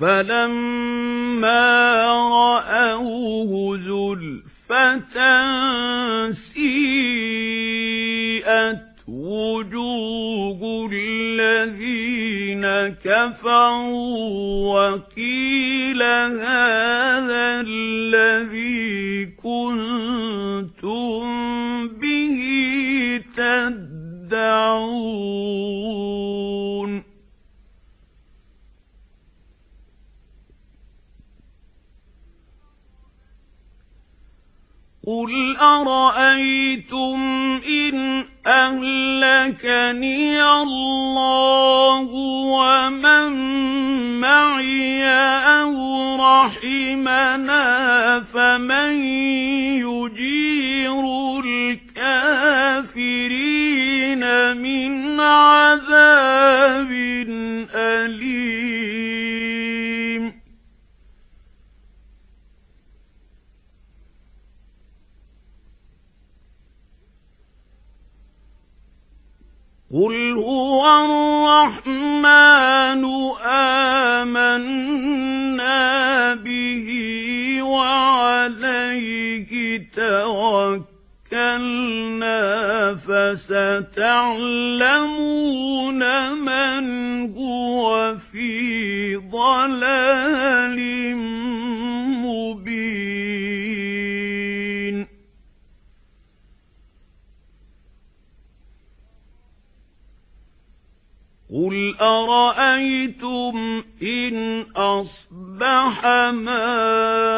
فَلَمَّا رَأَوْهُ زُلْفَةً سِيئَتْ وُجُوهُ الَّذِينَ كَفَرُوا وَقِيلَ هَذَا قُلْ أَرَأَيْتُمْ إِنْ أَهْلَكَنِيَ اللَّهُ وَمَن مَّعِيَ أَوْ رَحِمَنَا فَمَن يُجِيرُ قُلْ هُوَ الرَّحْمَنُ آمَنَّا بِهِ وَعَلَيْهِ تَوَكَّلْنَا فَسَتَعْلَمُونَ مَنْ هُوَ فِي ضَلَالٍ قُلْ أَرَأَيْتُمْ إِنْ أَصْبَحَ مَاؤُكُمْ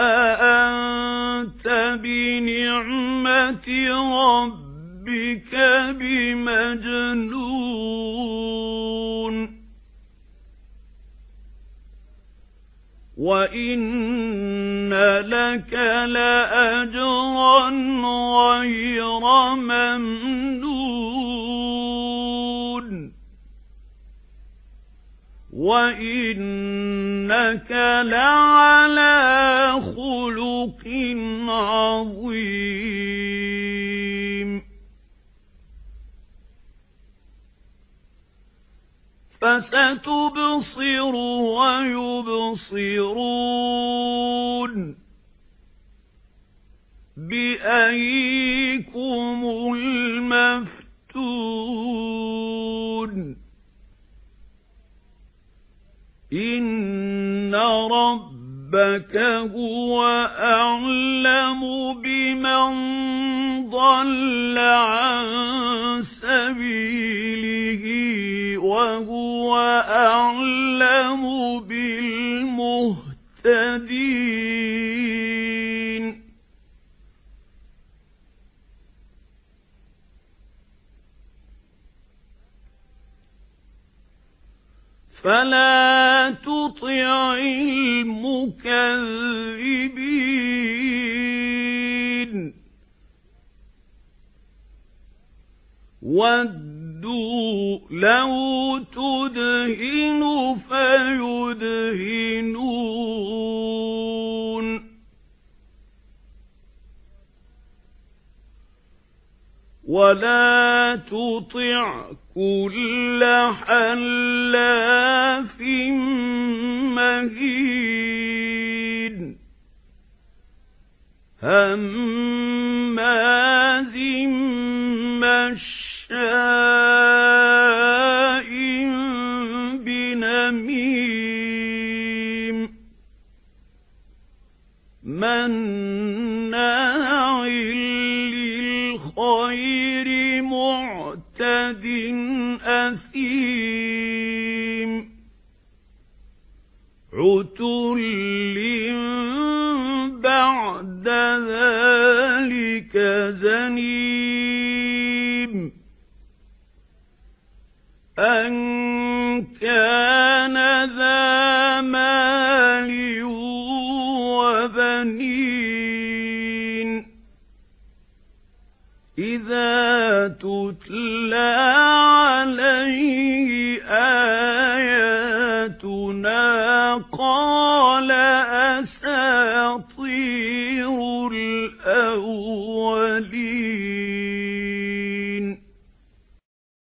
ربك بمجنون. وَإِنَّ لَكَ لَأَجْرًا غَيْرَ مَمْنُونٍ. وَإِنَّكَ لَعَلَى خُلُقٍ فَسَتُبْصِرُ وَيُبْصِرُونَ بِأَييِّكُمُ الْمَفْتُونُ إِنَّ رَبَّكَ هُوَ أَعْلَمُ بِمَنْ ضَلَّ عَن وَهُوَ أَعْلَمُ بِالْمُهْتَدِينَ. فَلَا تُطِعِ الْمُكَذِّبِينَ. لَوْ تُدْهِنُ فَيُدْهِنُونَ وَلَا تُطِعْ كُلَّ حَلَّافٍ مَّهِينٍ هَمَّازٍ مَّشَّاءٍ مَّنَّاعٍ لِّلْخَيْرِ مُعْتَدٍ أثيم عتل بعد ذلك زنيم أن كان حنين إذا تتلى عليه آياتنا قال